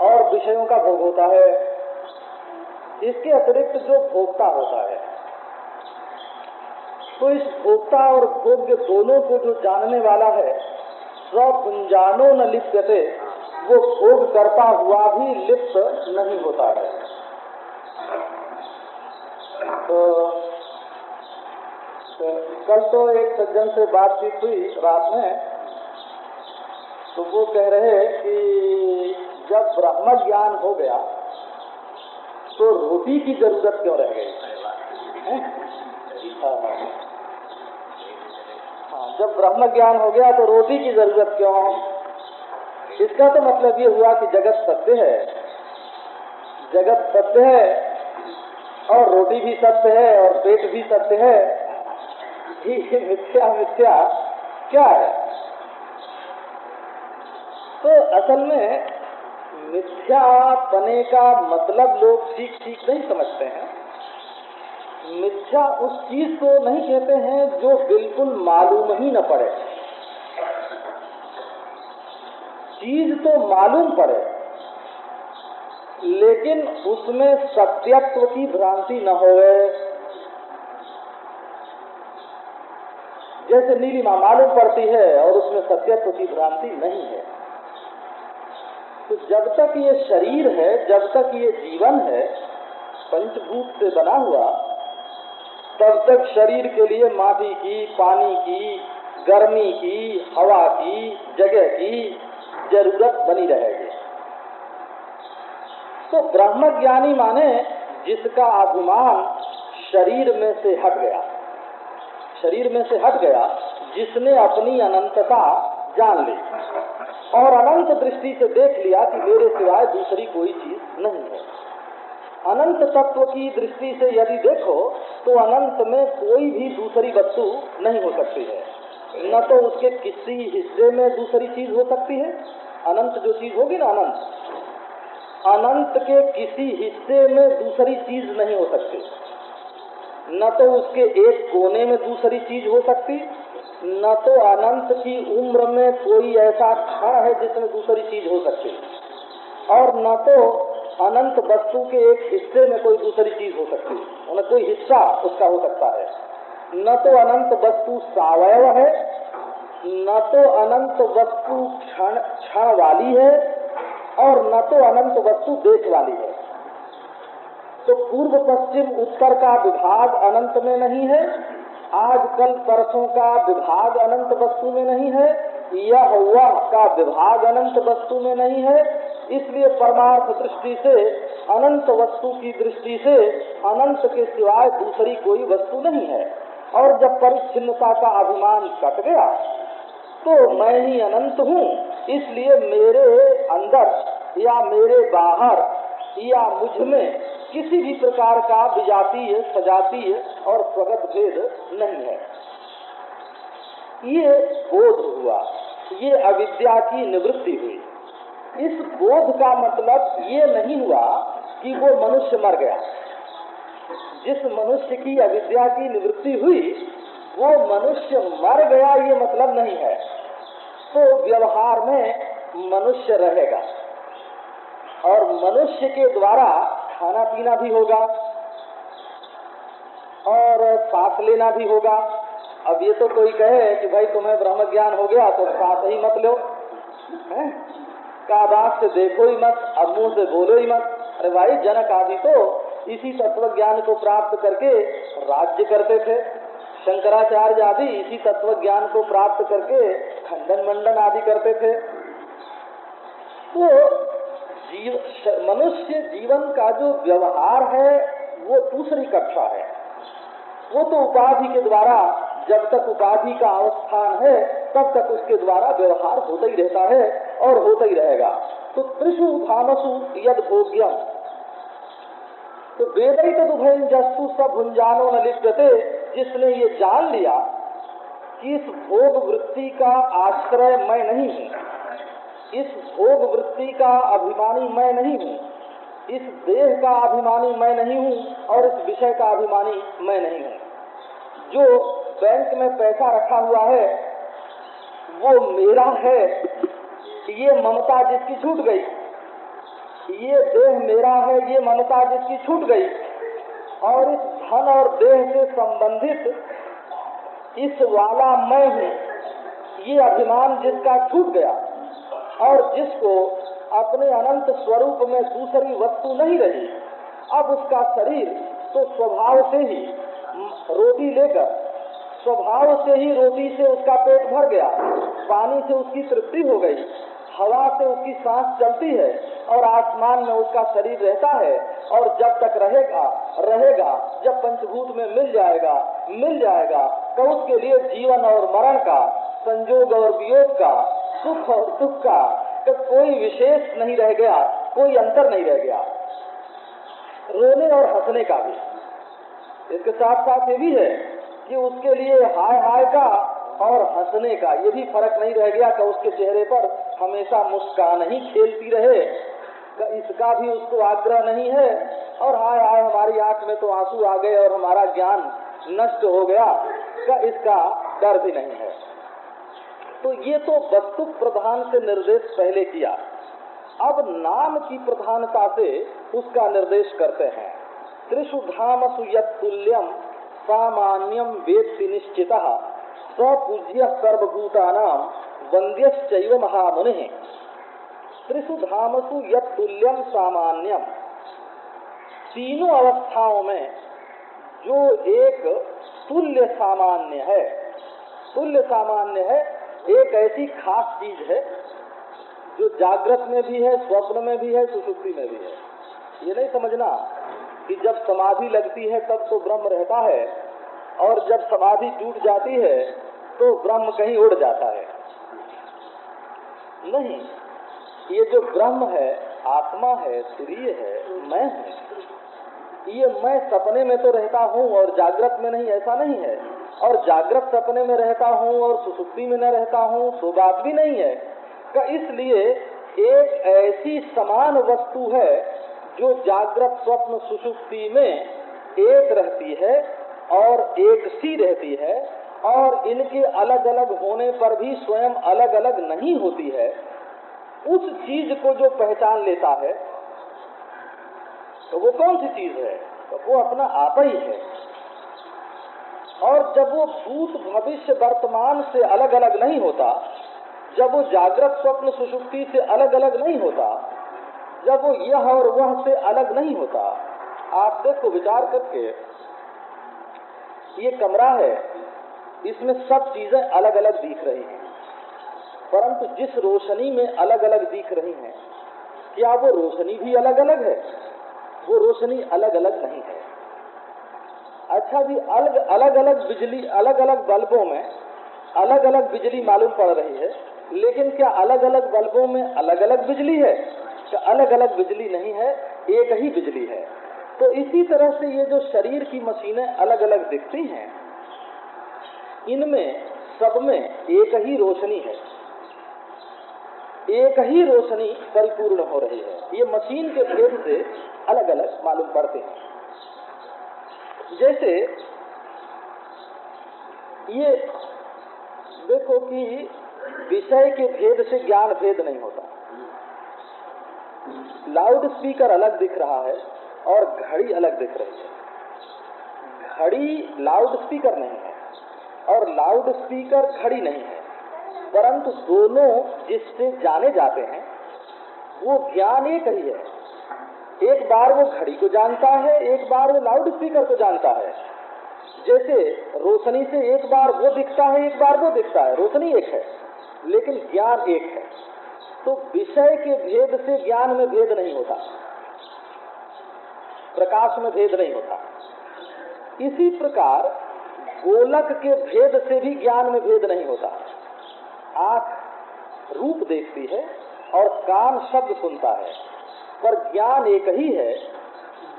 और विषयों का भोग होता है, इसके अतिरिक्त जो भोक्ता होता है तो इस भोक्ता और भोग्य दोनों को जो जानने वाला है, स्वपुंजानो न लिप्यते, वो भोग करता हुआ भी लिप्त नहीं होता है। तो कल तो एक सज्जन से बातचीत हुई रात में तो वो कह रहे हैं कि जब ब्रह्म ज्ञान हो गया तो रोटी की ज़रूरत क्यों रह गई? हाँ, जब ब्रह्म ज्ञान हो गया तो रोटी की ज़रूरत क्यों? इसका तो मतलब ये हुआ कि जगत सत्य है। जगत सत्य है और रोटी भी सत्य है और पेट भी सत्य है। मिथ्या मिथ्या क्या है? तो असल में मिथ्यापने का मतलब लोग ठीक ठीक नहीं समझते हैं। मिथ्या उस चीज़ को नहीं कहते हैं जो बिल्कुल मालूम ही न पड़े। चीज़ तो मालूम पड़े, लेकिन उसमें सत्यत्व की भ्रांति न हो जैसे नीलिमा मालूम पड़ती है और उसमें सत्यत्व की भ्रांति नहीं है। तो जब तक ये शरीर है, जब तक ये जीवन है, पंचभूत से बना हुआ, तब तक शरीर के लिए माटी की, पानी की, गर्मी की, हवा की, जगह की ज़रूरत बनी रहेगी। तो ब्रह्म ज्ञानी माने जिसका अभिमान शरीर में से हट गया, शरीर में से हट गया, जिसने अपनी अनंतता जान ली। और अनंत दृष्टि से देख लिया कि मेरे सिवाय दूसरी कोई चीज़ नहीं है। अनंत तत्व की दृष्टि से यदि देखो तो अनंत में कोई भी दूसरी वस्तु नहीं हो सकती है। न तो उसके किसी हिस्से में दूसरी चीज़ हो सकती है। अनंत जो चीज़ होगी ना अनंत अनंत के किसी हिस्से में दूसरी चीज़ नहीं हो सकती। न तो उसके एक कोने में दूसरी चीज़ हो सकती न तो अनंत की उम्र में कोई ऐसा क्षण है जिसमें दूसरी चीज़ हो सकती। और न तो अनंत वस्तु के एक हिस्से में कोई दूसरी चीज़ हो सकती। है न कोई हिस्सा उसका हो सकता है। न तो अनंत वस्तु सावयव है, न तो अनंत वस्तु क्षण क्षण वाली है, और न तो अनंत वस्तु देश वाली है। तो पूर्व पश्चिम उत्तर का विभाग अनंत में नहीं है आज कल परसों का विभाग अनंत वस्तु में नहीं है, यह वह का विभाग अनंत वस्तु में नहीं है। इसलिए परमार्थ दृष्टि से, अनंत वस्तु की दृष्टि से, अनंत के सिवाय दूसरी कोई वस्तु नहीं है। और जब परिच्छिन्नता का अभिमान कट गया तो मैं ही अनंत हूँ। इसलिए मेरे अंदर या मेरे बाहर या मुझमें किसी भी प्रकार का विजातीय, सजातीय और स्वगत भेद नहीं है। ये बोध हुआ, ये अविद्या की निवृत्ति हुई। इस बोध का मतलब ये नहीं हुआ कि वो मनुष्य मर गया। जिस मनुष्य की अविद्या की निवृत्ति हुई, वो मनुष्य मर गया ये मतलब नहीं है। तो व्यवहार में मनुष्य रहेगा। और मनुष्य के द्वारा खाना पीना भी होगा और सांस लेना भी होगा। अब ये तो कोई कहे कि भाई तुम्हें ब्रह्म ज्ञान हो गया तो सांस ही मत लो काबास से देखो ही मत, अब मुँह से बोलो ही मत। अरे भाई, जनक आदि तो इसी तत्व ज्ञान को प्राप्त करके राज्य करते थे। शंकराचार्य आदि इसी तत्व ज्ञान को प्राप्त करके खंडन मंडन आदि करते थे। तो जीव मनुष्य जीवन का जो व्यवहार है, वो दूसरी कक्षा है। वो तो उपाधि के द्वारा, जब तक उपाधि का अवस्थान है, तब तक उसके द्वारा व्यवहार होता ही रहता है और होता ही रहेगा। तो त्रिशु भानसु यद भोग्यम। तो वेद ही तो जस्तु सब भुंजानो न लिप्यते, जिसने ये जान लिया कि इस भोग वृत्ति का आश्रय मैं नहीं हूँ। इस भोग वृत्ति का अभिमानी मैं नहीं हूँ। इस देह का अभिमानी मैं नहीं हूँ और इस विषय का अभिमानी मैं नहीं हूँ। जो बैंक में पैसा रखा हुआ है, वो मेरा है। ये ममता जिसकी छूट गई, ये देह मेरा है, ये ममता जिसकी छूट गई। और इस धन और देह से संबंधित इस वाला मैं हूँ। ये अभिमान जिसका छूट गया। और जिसको अपने अनंत स्वरूप में दूसरी वस्तु नहीं रही, अब उसका शरीर तो स्वभाव से ही रोटी लेकर, स्वभाव से ही रोटी से उसका पेट भर गया, पानी से उसकी तृप्ति हो गई, हवा से उसकी सांस चलती है और आसमान में उसका शरीर रहता है और जब तक रहेगा रहेगा, जब पंचभूत में मिल जाएगा मिल जाएगा तो उसके लिए जीवन और मरण का, संजोग और वियोग का सुख और दुख का तो कोई विशेष नहीं रह गया, कोई अंतर नहीं रह गया। रोने और हंसने का भी। इसके साथ साथ ये भी है कि उसके लिए हाय हाय का और हंसने का ये भी फ़र्क नहीं रह गया कि उसके चेहरे पर हमेशा मुस्कान ही खेलती रहे इसका भी उसको आग्रह नहीं है, और हाय हाय हमारी आँख में तो आँसू आ गए और हमारा ज्ञान नष्ट हो गया, का इसका डर भी नहीं है। तो ये तो वस्तु प्रधान से निर्देश पहले किया। अब नाम की प्रधानता से उसका निर्देश करते हैं। त्रिशु धाम तुल्यम सामान्यम वेत्ति निश्चित स्वपूज्य सर्वभूतानाम वंद्यश्चैव महामुनि। त्रिशु धामसु तुल्यम सामान्यम तीनों अवस्थाओं में जो एक तुल्य सामान्य है, तुल्य सामान्य है एक ऐसी खास चीज़ है जो जागृत में भी है, स्वप्न में भी है, सुसुप्ति में भी है। ये नहीं समझना कि जब समाधि लगती है, तब तो ब्रह्म रहता है, और जब समाधि टूट जाती है तो ब्रह्म कहीं उड़ जाता है। नहीं, ये जो ब्रह्म है, आत्मा है तुरीय है, मैं हूँ, ये मैं सपने में तो रहता हूँ, और जागृत में नहीं, ऐसा नहीं है। और जागृत सपने में रहता हूँ और सुसुप्ति में न रहता हूँ सो बात भी नहीं है। का इसलिए एक ऐसी समान वस्तु है जो जागृत स्वप्न सुसुप्ति में एक रहती है और एक सी रहती है और इनके अलग अलग होने पर भी स्वयं अलग अलग नहीं होती है। उस चीज़ को जो पहचान लेता है तो वो कौन सी चीज़ है? तो वो अपना आप ही है। और जब वो भूत भविष्य वर्तमान से अलग अलग नहीं होता, जब वो जागृत स्वप्न सुषुप्ति से अलग अलग नहीं होता, जब वो यह और वह से अलग नहीं होता, आप देखो विचार करके, ये कमरा है, इसमें सब चीज़ें अलग अलग दिख रही हैं। परंतु जिस रोशनी में अलग अलग दिख रही हैं, क्या वो रोशनी भी अलग अलग है? वो रोशनी अलग अलग नहीं है। अच्छा जी, अलग अलग अलग बिजली, अलग अलग बल्बों में, अलग अलग बिजली मालूम पड़ रही है, लेकिन क्या अलग अलग बल्बों में अलग अलग बिजली है? क्या अलग अलग बिजली नहीं है, एक ही बिजली है? तो इसी तरह से ये जो शरीर की मशीनें अलग अलग दिखती हैं, इनमें सब में एक ही रोशनी है। एक ही रोशनी परिपूर्ण हो रही है। ये मशीन के भेद से अलग अलग मालूम पड़ते हैं। जैसे ये देखो कि विषय के भेद से ज्ञान भेद नहीं होता। लाउड स्पीकर अलग दिख रहा है और घड़ी अलग दिख रही है। घड़ी लाउड स्पीकर नहीं है और लाउड स्पीकर घड़ी नहीं है। परंतु दोनों जिससे जाने जाते हैं, वो ज्ञान एक ही है। एक बार वो घड़ी को जानता है, एक बार वो लाउड स्पीकर को जानता है। जैसे रोशनी से एक बार वो दिखता है, एक बार वो दिखता है। रोशनी एक है, लेकिन ज्ञान एक है। तो विषय के भेद से ज्ञान में भेद नहीं होता। प्रकाश में भेद नहीं होता। इसी प्रकार गोलक के भेद से भी ज्ञान में भेद नहीं होता। आँख रूप देखती है और कान शब्द सुनता है। पर ज्ञान एक ही है,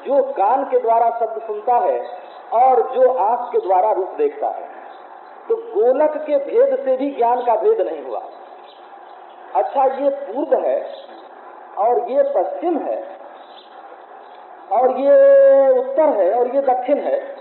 जो कान के द्वारा शब्द सुनता है और जो आँख के द्वारा रूप देखता है। तो गोलक के भेद से भी ज्ञान का भेद नहीं हुआ। अच्छा ये पूर्व है और ये पश्चिम है और ये उत्तर है और ये दक्षिण है।